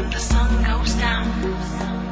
when the sun goes down.